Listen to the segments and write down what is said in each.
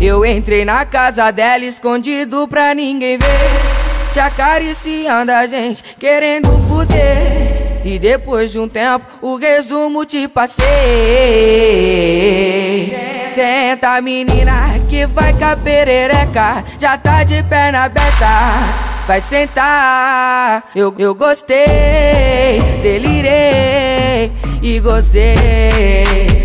Eu entrei na casa dela escondido pra ninguém ver. Te acariciando a gente, querendo fuder. E depois de um tempo, o resumo te passei. Tenta, menina, que vai com a perereca. Já tá de perna aberta. Vai sentar, eu, eu gostei, delirei e gozei.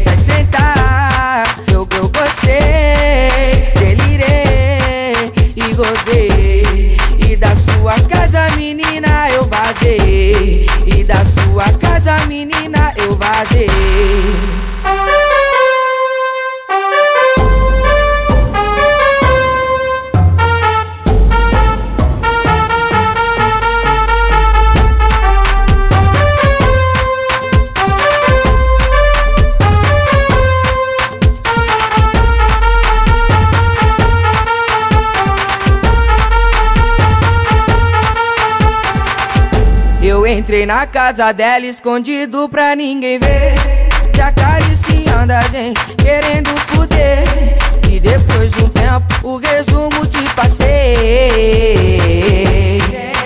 Sua casa, menina, eu vazei. E da sua casa, menina, eu vazei. Entrei na casa dela escondido pra ninguém ver. Te acariciando a gente, querendo fuder. E depois de um tempo, o resumo te passei.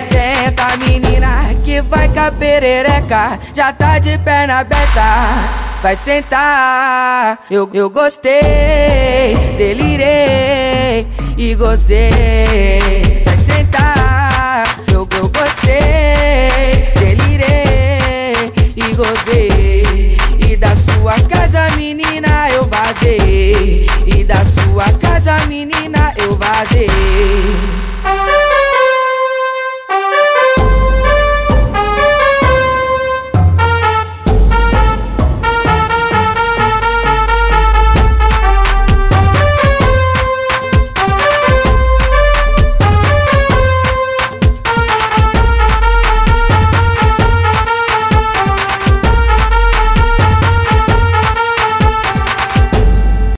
Tenta, menina, que vai com a perereca. Já tá de perna aberta. Vai sentar, eu, eu gostei, delirei e gozei.